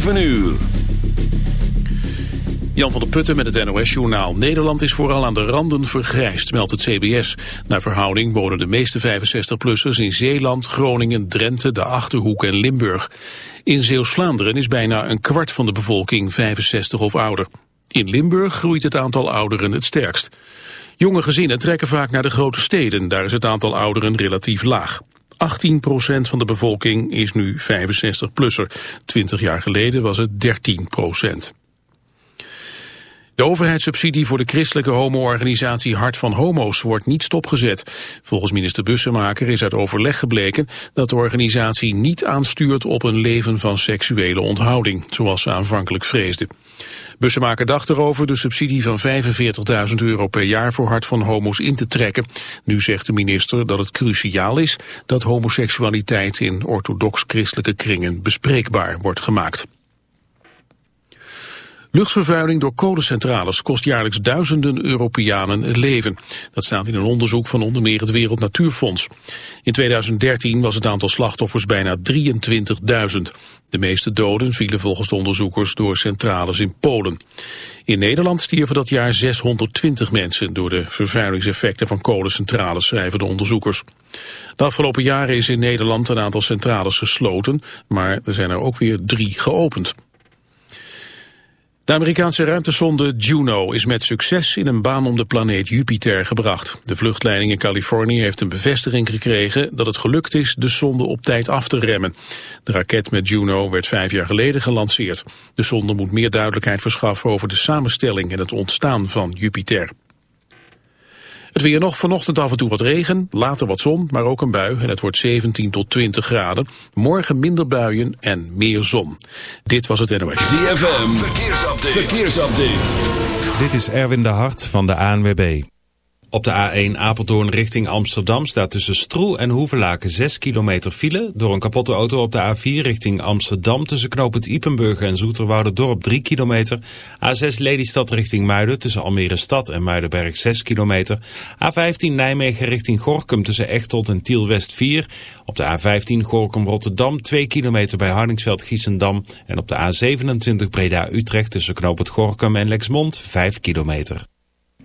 7 uur. Jan van der Putten met het NOS-journaal. Nederland is vooral aan de randen vergrijsd, meldt het CBS. Naar verhouding wonen de meeste 65-plussers in Zeeland, Groningen, Drenthe, de Achterhoek en Limburg. In Zeeuws-Vlaanderen is bijna een kwart van de bevolking 65 of ouder. In Limburg groeit het aantal ouderen het sterkst. Jonge gezinnen trekken vaak naar de grote steden. Daar is het aantal ouderen relatief laag. 18% van de bevolking is nu 65-plusser. 20 jaar geleden was het 13 de overheidssubsidie voor de christelijke homo-organisatie Hart van Homo's wordt niet stopgezet. Volgens minister Bussemaker is uit overleg gebleken dat de organisatie niet aanstuurt op een leven van seksuele onthouding, zoals ze aanvankelijk vreesde. Bussemaker dacht erover de subsidie van 45.000 euro per jaar voor Hart van Homo's in te trekken. Nu zegt de minister dat het cruciaal is dat homoseksualiteit in orthodox-christelijke kringen bespreekbaar wordt gemaakt. Luchtvervuiling door kolencentrales kost jaarlijks duizenden Europeanen het leven. Dat staat in een onderzoek van onder meer het Wereld Natuurfonds. In 2013 was het aantal slachtoffers bijna 23.000. De meeste doden vielen volgens de onderzoekers door centrales in Polen. In Nederland stierven dat jaar 620 mensen door de vervuilingseffecten van kolencentrales, schrijven de onderzoekers. De afgelopen jaren is in Nederland een aantal centrales gesloten, maar er zijn er ook weer drie geopend. De Amerikaanse ruimtesonde Juno is met succes in een baan om de planeet Jupiter gebracht. De vluchtleiding in Californië heeft een bevestiging gekregen dat het gelukt is de sonde op tijd af te remmen. De raket met Juno werd vijf jaar geleden gelanceerd. De sonde moet meer duidelijkheid verschaffen over de samenstelling en het ontstaan van Jupiter. Het weer nog vanochtend af en toe wat regen, later wat zon, maar ook een bui en het wordt 17 tot 20 graden. Morgen minder buien en meer zon. Dit was het NOS. ZFM, verkeersupdate. verkeersupdate. Dit is Erwin de Hart van de ANWB. Op de A1 Apeldoorn richting Amsterdam staat tussen Stroe en Hoevelaken 6 kilometer file. Door een kapotte auto op de A4 richting Amsterdam tussen knooppunt Ipenburg en dorp 3 kilometer. A6 Lelystad richting Muiden tussen Almere Stad en Muidenberg 6 kilometer. A15 Nijmegen richting Gorkum tussen Echteld en Tielwest 4. Op de A15 Gorkum Rotterdam 2 kilometer bij Hardingsveld Giessendam. En op de A27 Breda Utrecht tussen knooppunt Gorkum en Lexmond 5 kilometer.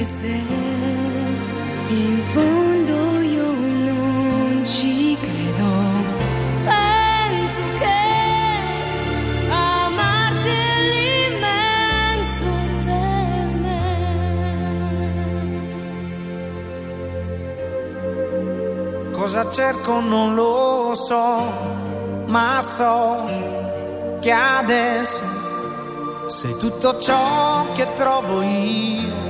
che se in fondo io non ci credo. Penso che amarti l'immenso per. Cosa cerco non lo so, ma so che adesso sei tutto ciò che trovo io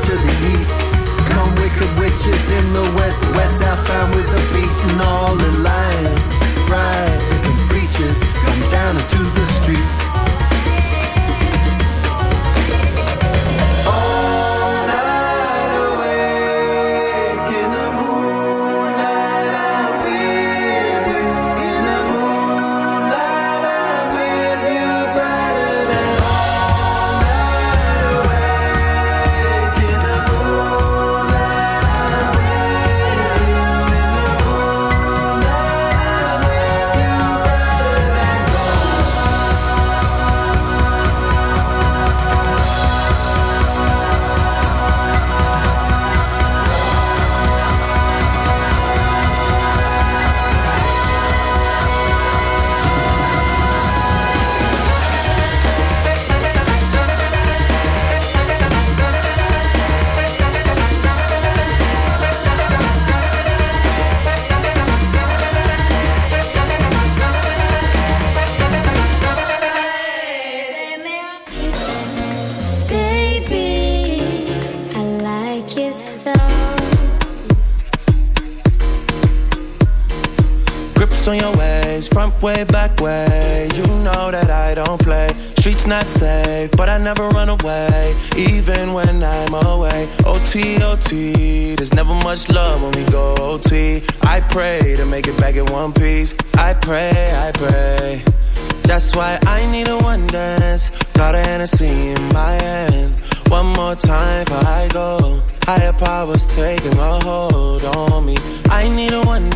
to the east. Come wicked witches in the west. West southbound with a beat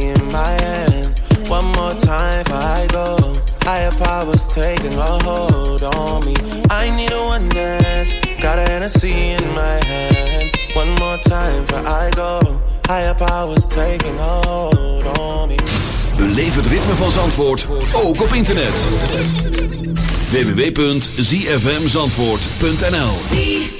In my hand. One more time before I go. Higher powers taking a hold on me. I need a one dance. Got a Hennessy in my hand. One more time before I go. Higher powers taking a hold on me. Beleef het ritme van Zandvoort, ook op internet. www.zfmzandvoort.nl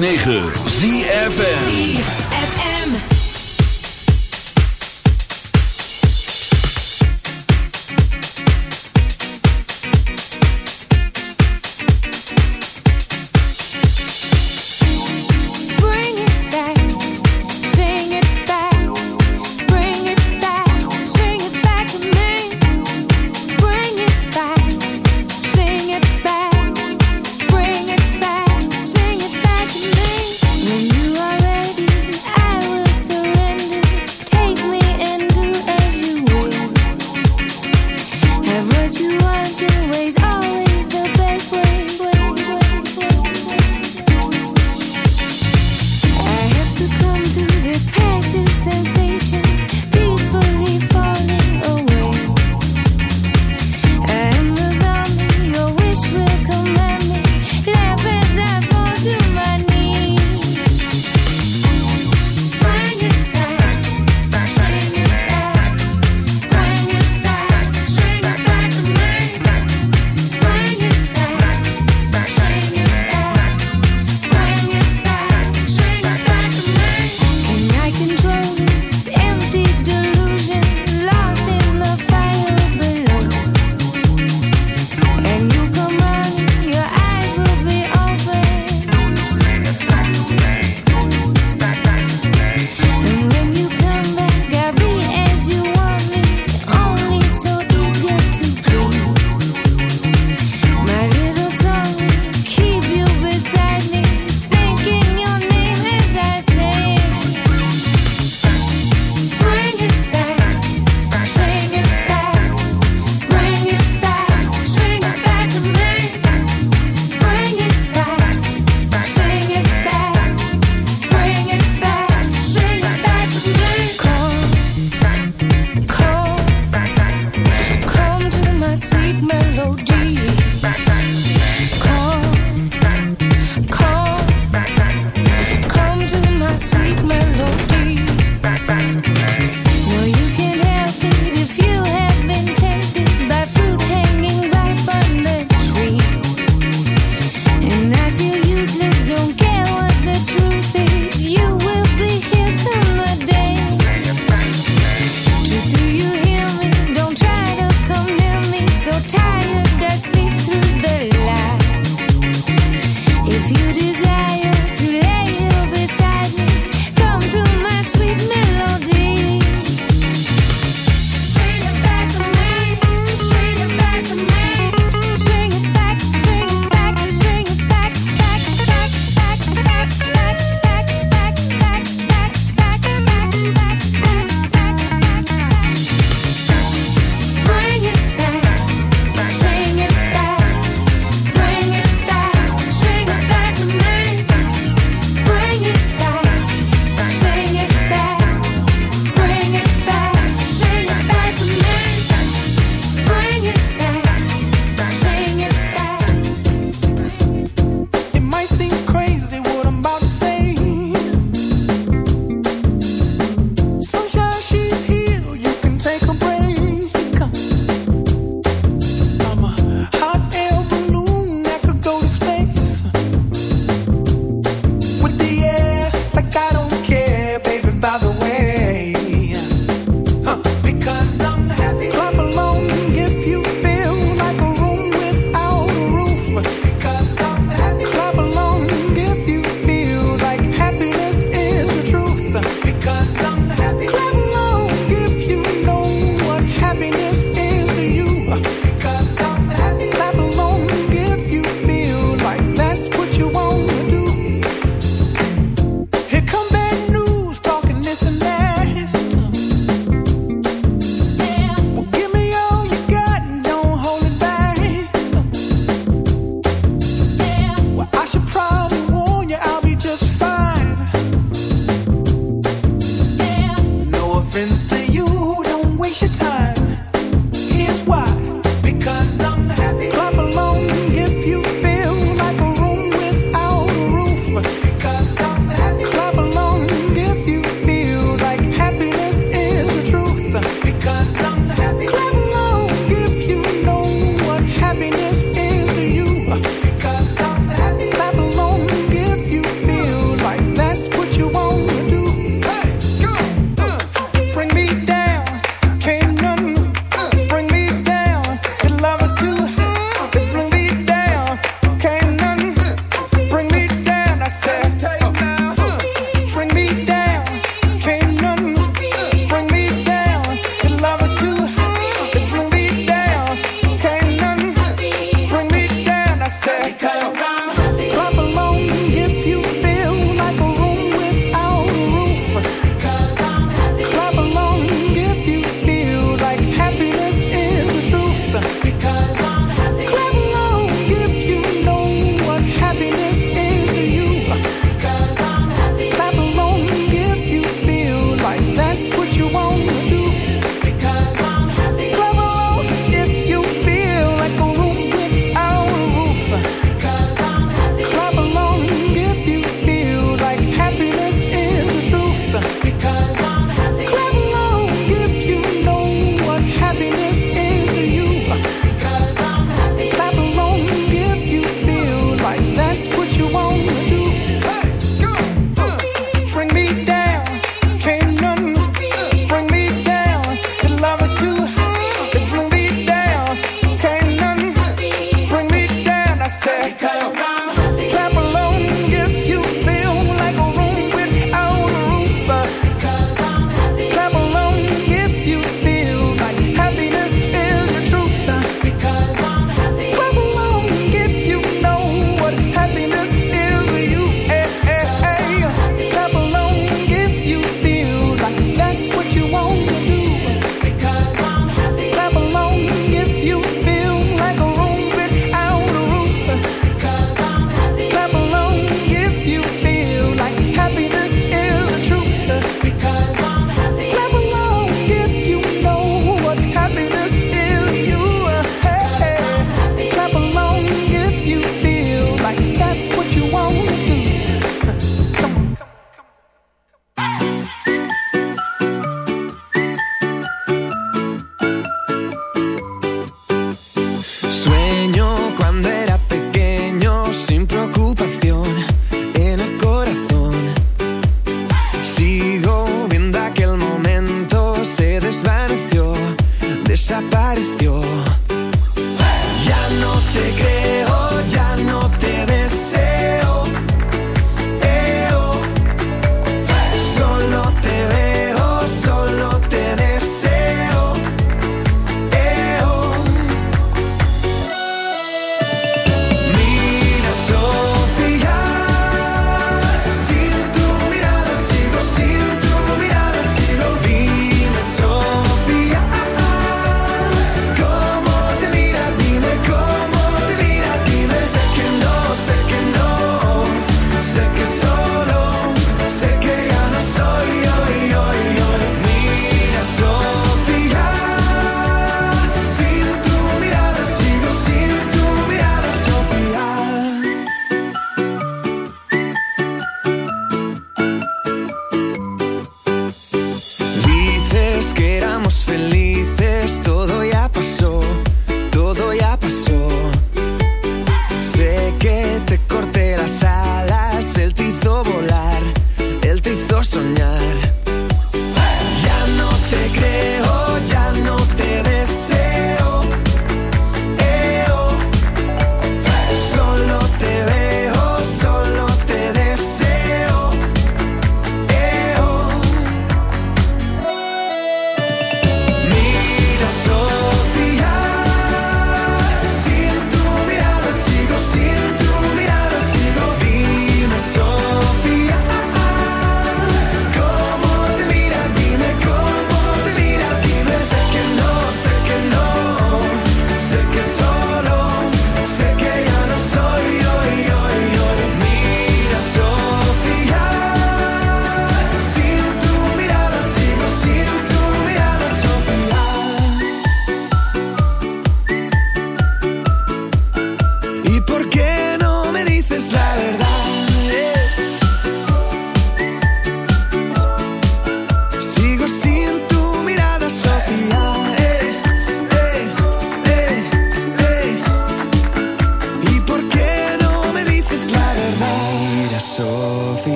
9.